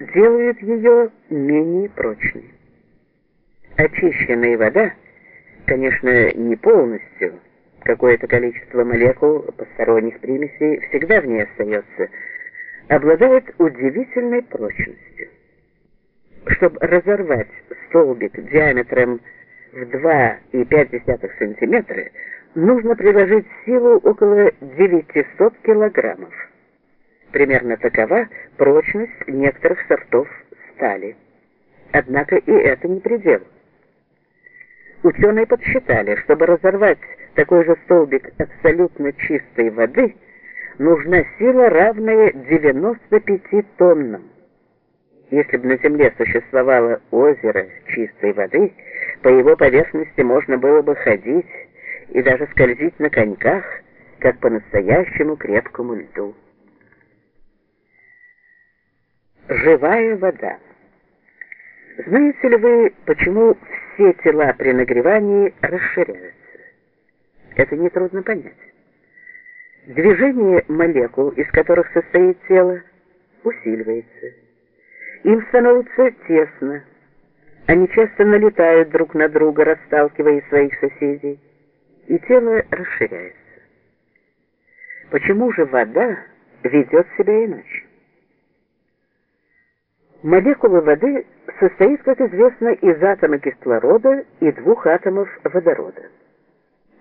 делают ее менее прочной. Очищенная вода, конечно, не полностью, какое-то количество молекул посторонних примесей всегда в ней остается, обладает удивительной прочностью. Чтобы разорвать столбик диаметром в 2,5 см, нужно приложить силу около 900 килограммов. Примерно такова прочность некоторых сортов стали. Однако и это не предел. Ученые подсчитали, чтобы разорвать такой же столбик абсолютно чистой воды, нужна сила, равная 95 тоннам. Если бы на Земле существовало озеро чистой воды, по его поверхности можно было бы ходить и даже скользить на коньках, как по настоящему крепкому льду. Живая вода. Знаете ли вы, почему все тела при нагревании расширяются? Это нетрудно понять. Движение молекул, из которых состоит тело, усиливается. Им становится тесно. Они часто налетают друг на друга, расталкивая своих соседей, и тело расширяется. Почему же вода ведет себя иначе? Молекула воды состоит, как известно, из атома кислорода и двух атомов водорода.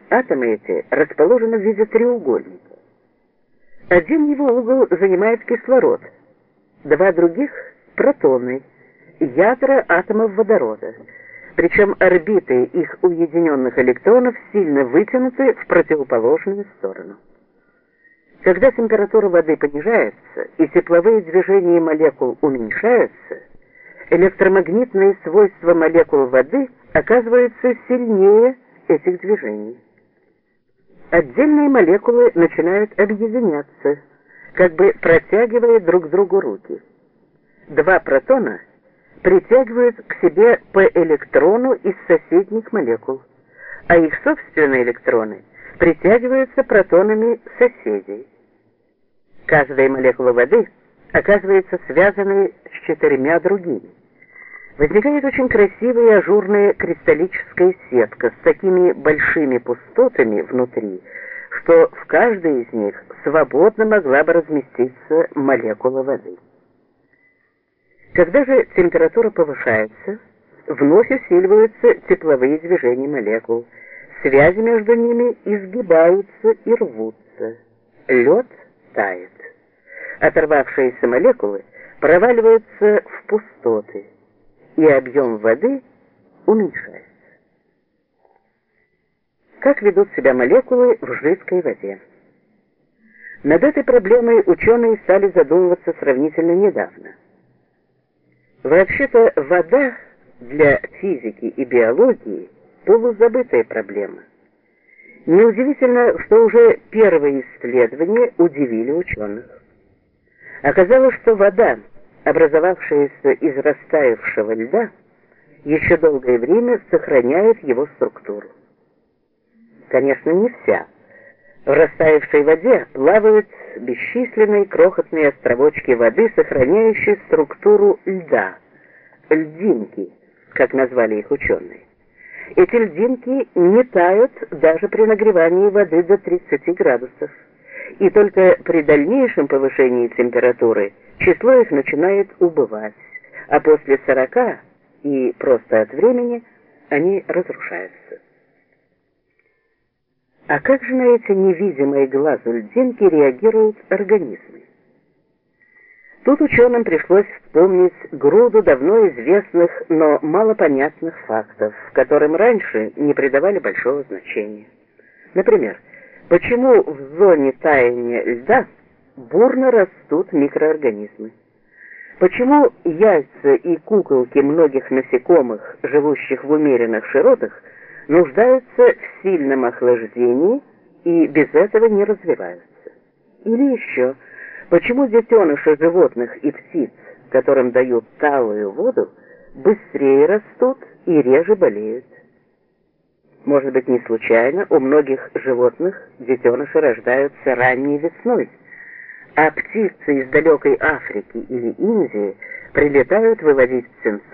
Атомы эти расположены в виде треугольника. Один его угол занимает кислород, два других – протоны, ядра атомов водорода. Причем орбиты их уединенных электронов сильно вытянуты в противоположную сторону. Когда температура воды понижается и тепловые движения молекул уменьшаются, электромагнитные свойства молекул воды оказываются сильнее этих движений. Отдельные молекулы начинают объединяться, как бы протягивая друг другу руки. Два протона притягивают к себе по электрону из соседних молекул, а их собственные электроны притягиваются протонами соседей. Каждая молекула воды оказывается связанной с четырьмя другими. Возникает очень красивая ажурная кристаллическая сетка с такими большими пустотами внутри, что в каждой из них свободно могла бы разместиться молекула воды. Когда же температура повышается, вновь усиливаются тепловые движения молекул, связи между ними изгибаются и рвутся. Лед тает. Оторвавшиеся молекулы проваливаются в пустоты, и объем воды уменьшается. Как ведут себя молекулы в жидкой воде? Над этой проблемой ученые стали задумываться сравнительно недавно. Вообще-то вода для физики и биологии полузабытая проблема. Неудивительно, что уже первые исследования удивили ученых. Оказалось, что вода, образовавшаяся из растаявшего льда, еще долгое время сохраняет его структуру. Конечно, не вся. В растаявшей воде плавают бесчисленные крохотные островочки воды, сохраняющие структуру льда, льдинки, как назвали их ученые. Эти льдинки не тают даже при нагревании воды до 30 градусов. И только при дальнейшем повышении температуры число их начинает убывать, а после 40 и просто от времени они разрушаются. А как же на эти невидимые глазу льдинки реагируют организмы? Тут ученым пришлось вспомнить груду давно известных, но малопонятных фактов, которым раньше не придавали большого значения. Например, почему в зоне таяния льда бурно растут микроорганизмы? Почему яйца и куколки многих насекомых, живущих в умеренных широтах, нуждаются в сильном охлаждении и без этого не развиваются? Или еще, Почему детеныши животных и птиц, которым дают талую воду, быстрее растут и реже болеют? Может быть, не случайно у многих животных детеныши рождаются ранней весной, а птицы из далекой Африки или Индии прилетают выводить птенцов